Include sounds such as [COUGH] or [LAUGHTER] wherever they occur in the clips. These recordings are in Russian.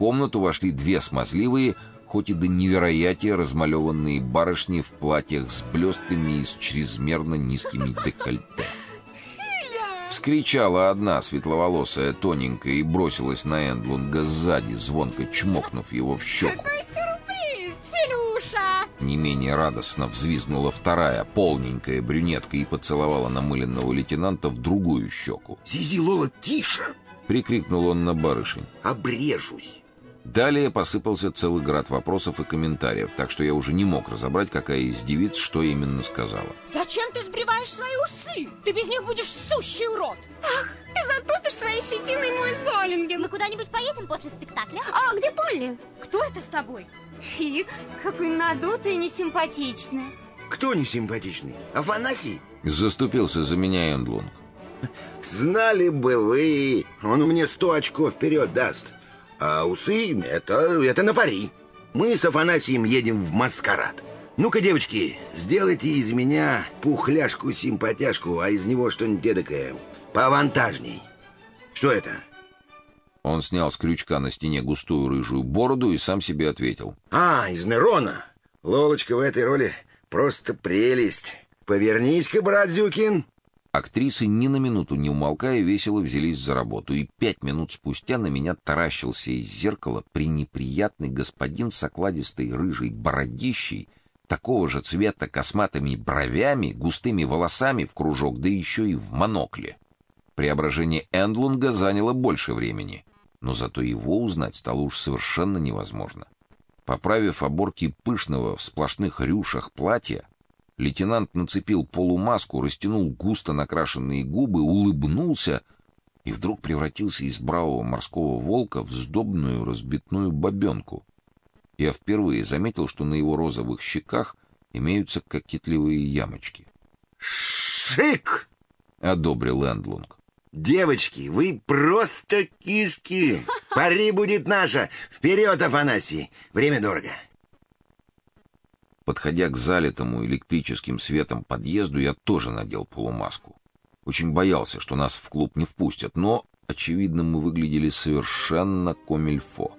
комнату вошли две смазливые, хоть и до невероятия размалеванные барышни в платьях с блестками и с чрезмерно низкими декольте. Вскричала одна светловолосая, тоненькая, и бросилась на Эндлунга сзади, звонко чмокнув его в щеку. Какой сюрприз, Филюша! Не менее радостно взвизгнула вторая, полненькая брюнетка и поцеловала намыленного лейтенанта в другую щеку. Зизи Лола, тише! Прикрикнул он на барышень. Обрежусь. Далее посыпался целый град вопросов и комментариев, так что я уже не мог разобрать, какая из девиц что именно сказала. Зачем ты сбриваешь свои усы? Ты без них будешь сущий урод. Ах, ты затопишь своей щетиной мой Золинген. Мы куда-нибудь поедем после спектакля? А где Полли? Кто это с тобой? Фи, какой надутый и несимпатичный. Кто не симпатичный? Афанасий? Заступился за меня Эндлунг. Знали бы вы, он мне сто очков вперед даст. А усы — это, это на пари. Мы с Афанасием едем в маскарад. Ну-ка, девочки, сделайте из меня пухляшку-симпатяшку, а из него что-нибудь эдакое поавантажней. Что это? Он снял с крючка на стене густую рыжую бороду и сам себе ответил. А, из Нерона. Лолочка в этой роли просто прелесть. Повернись-ка, брат Зюкин. Актрисы ни на минуту не умолкая весело взялись за работу, и пять минут спустя на меня таращился из зеркала пренеприятный господин с окладистой рыжей бородищей, такого же цвета косматыми бровями, густыми волосами в кружок, да еще и в монокле. Преображение Эндлунга заняло больше времени, но зато его узнать стало уж совершенно невозможно. Поправив оборки пышного в сплошных рюшах платья, Лейтенант нацепил полумаску, растянул густо накрашенные губы, улыбнулся и вдруг превратился из бравого морского волка в сдобную разбитную бабенку. Я впервые заметил, что на его розовых щеках имеются кокетливые ямочки. Шик! одобрил Эндлунг. Девочки, вы просто киски. Пари будет наша. Вперед, Афанасий. Время дорого. Подходя к залитому электрическим светом подъезду, я тоже надел полумаску. Очень боялся, что нас в клуб не впустят, но, очевидно, мы выглядели совершенно комильфо.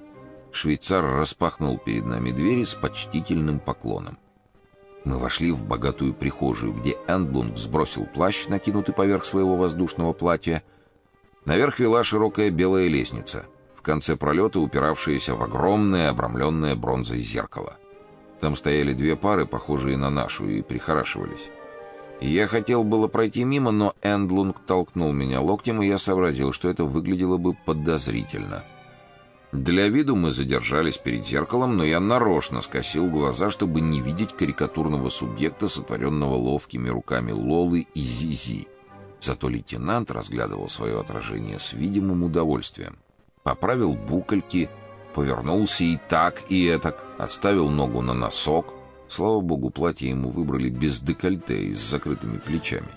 Швейцар распахнул перед нами двери с почтительным поклоном. Мы вошли в богатую прихожую, где Эндлунг сбросил плащ, накинутый поверх своего воздушного платья. Наверх вела широкая белая лестница, в конце пролета упиравшаяся в огромное обрамленное бронзой зеркало. Там стояли две пары, похожие на нашу, и прихорашивались. Я хотел было пройти мимо, но Эндлунг толкнул меня локтем, и я сообразил, что это выглядело бы подозрительно. Для виду мы задержались перед зеркалом, но я нарочно скосил глаза, чтобы не видеть карикатурного субъекта, сотворенного ловкими руками Лолы и Зизи. Зато лейтенант разглядывал свое отражение с видимым удовольствием. Поправил букольки, повернулся и так, и этак, отставил ногу на носок. Слава богу, платье ему выбрали без декольте и с закрытыми плечами.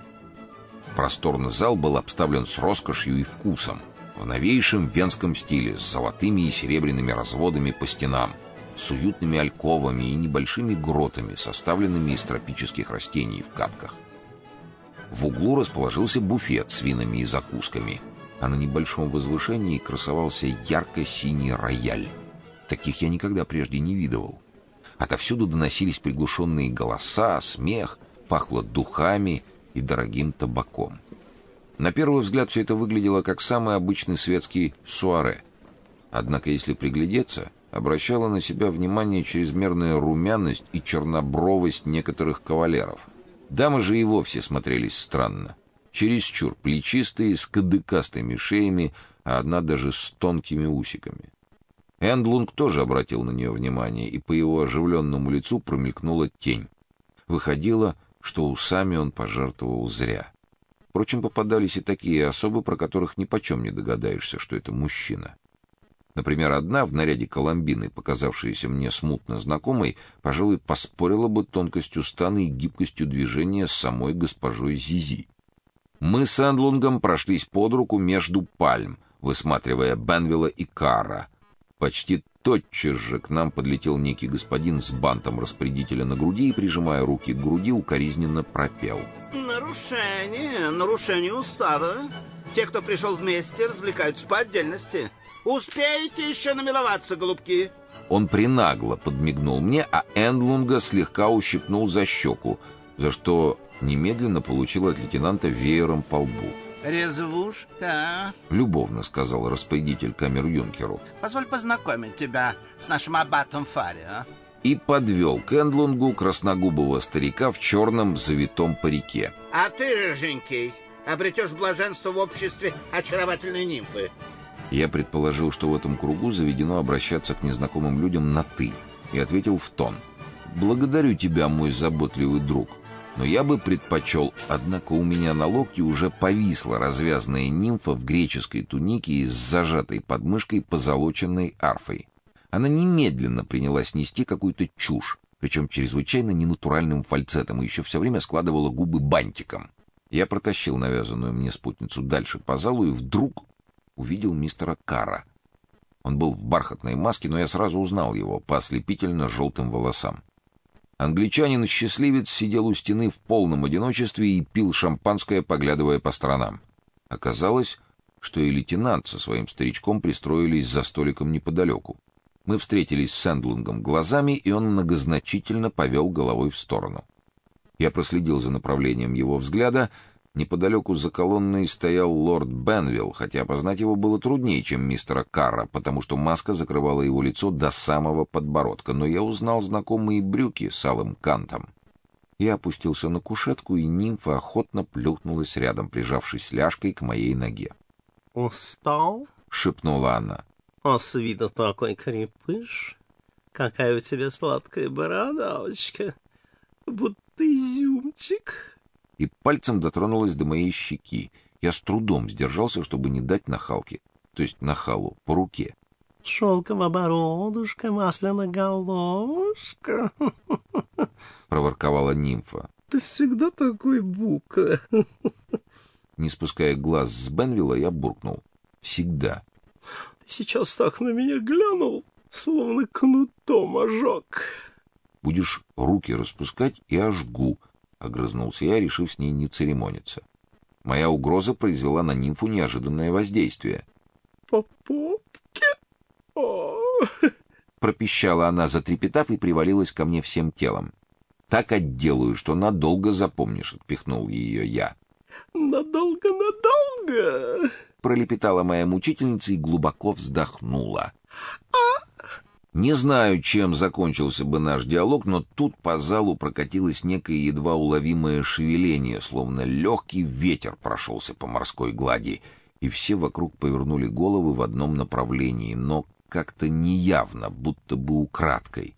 Просторный зал был обставлен с роскошью и вкусом, в новейшем венском стиле, с золотыми и серебряными разводами по стенам, с уютными альковами и небольшими гротами, составленными из тропических растений в капках. В углу расположился буфет с винами и закусками, а на небольшом возвышении красовался ярко-синий рояль. Таких я никогда прежде не видывал. Отовсюду доносились приглушенные голоса, смех, пахло духами и дорогим табаком. На первый взгляд все это выглядело как самый обычный светский суаре. Однако, если приглядеться, обращала на себя внимание чрезмерная румяность и чернобровость некоторых кавалеров. Дамы же и вовсе смотрелись странно. Чересчур плечистые, с кадыкастыми шеями, а одна даже с тонкими усиками. Эндлунг тоже обратил на нее внимание, и по его оживленному лицу промелькнула тень. Выходило, что усами он пожертвовал зря. Впрочем, попадались и такие особы, про которых ни почем не догадаешься, что это мужчина. Например, одна в наряде коломбины, показавшаяся мне смутно знакомой, пожалуй, поспорила бы тонкостью стана и гибкостью движения с самой госпожой Зизи. Мы с Эндлунгом прошлись под руку между пальм, высматривая Бенвилла и Кара. Почти тотчас же к нам подлетел некий господин с бантом распорядителя на груди и, прижимая руки к груди, укоризненно пропел. Нарушение, нарушение устава. Те, кто пришел вместе, развлекаются по отдельности. Успеете еще намиловаться, голубки? Он принагло подмигнул мне, а Эндлунга слегка ущипнул за щеку, за что немедленно получил от лейтенанта веером по лбу. Резвушка. Любовно сказал распорядитель камер-юнкеру. Позволь познакомить тебя с нашим аббатом Фари, а? И подвел к Эндлунгу красногубого старика в черном завитом парике. А ты, рыженький, обретешь блаженство в обществе очаровательной нимфы. Я предположил, что в этом кругу заведено обращаться к незнакомым людям на «ты», и ответил в тон. «Благодарю тебя, мой заботливый друг, но я бы предпочел, однако у меня на локте уже повисла развязанная нимфа в греческой тунике и с зажатой подмышкой позолоченной арфой. Она немедленно принялась нести какую-то чушь, причем чрезвычайно ненатуральным фальцетом, и еще все время складывала губы бантиком. Я протащил навязанную мне спутницу дальше по залу и вдруг увидел мистера Кара. Он был в бархатной маске, но я сразу узнал его по ослепительно желтым волосам. Англичанин-счастливец сидел у стены в полном одиночестве и пил шампанское, поглядывая по сторонам. Оказалось, что и лейтенант со своим старичком пристроились за столиком неподалеку. Мы встретились с Сэндлингом глазами, и он многозначительно повел головой в сторону. Я проследил за направлением его взгляда. Неподалеку за колонной стоял лорд Бенвилл, хотя опознать его было труднее, чем мистера Карра, потому что маска закрывала его лицо до самого подбородка, но я узнал знакомые брюки с алым кантом. Я опустился на кушетку, и нимфа охотно плюхнулась рядом, прижавшись ляжкой к моей ноге. «Устал?» — шепнула она. «А с виду такой крепыш. Какая у тебя сладкая бородавочка, будто изюмчик». И пальцем дотронулась до моей щеки. Я с трудом сдержался, чтобы не дать нахалке, то есть нахалу, по руке. «Шелковая бородушка, масляная головушка», [LAUGHS] — проворковала нимфа. «Ты всегда такой бука». [LAUGHS] Не спуская глаз с Бенвилла, я буркнул. «Всегда». «Ты сейчас так на меня глянул, словно кнутом ожог». «Будешь руки распускать и ожгу», — огрызнулся я, решив с ней не церемониться. Моя угроза произвела на нимфу неожиданное воздействие. «По попке? О!» Пропищала она, затрепетав, и привалилась ко мне всем телом. «Так отделаю, что надолго запомнишь», — отпихнул ее я. «Надолго-надолго!» — пролепетала моя мучительница и глубоко вздохнула. «А?» Не знаю, чем закончился бы наш диалог, но тут по залу прокатилось некое едва уловимое шевеление, словно легкий ветер прошелся по морской глади, и все вокруг повернули головы в одном направлении, но как-то неявно, будто бы украдкой.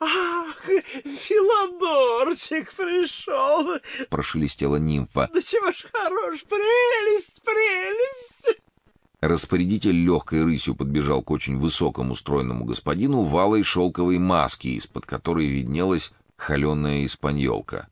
«Ах, Филадорчик пришел!» — прошелестела нимфа. «Да чего ж хорош! Прелесть, прелесть!» Распорядитель легкой рысью подбежал к очень высокому стройному господину в алой шелковой маске, из-под которой виднелась холеная испаньолка.